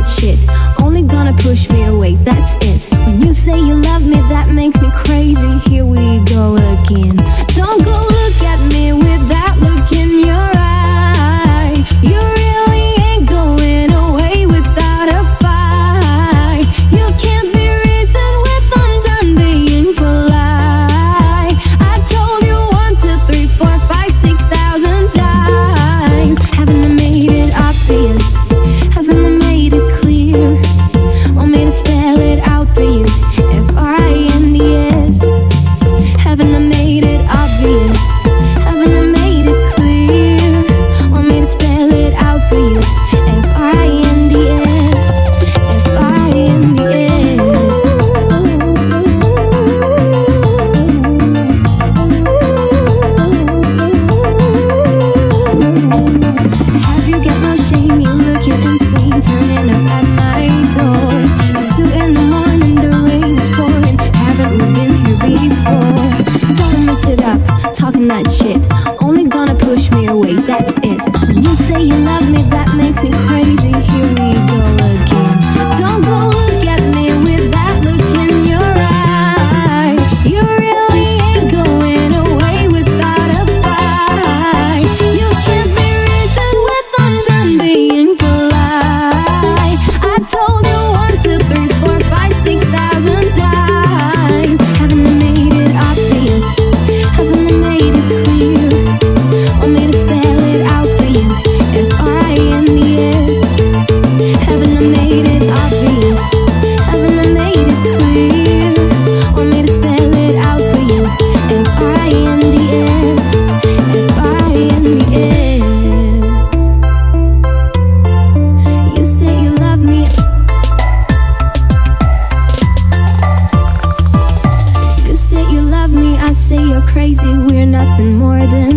that shit. Only gonna push me away, that's it. When you say you love me, that makes me crazy. Here we go again. Don't go look at me that shit. more than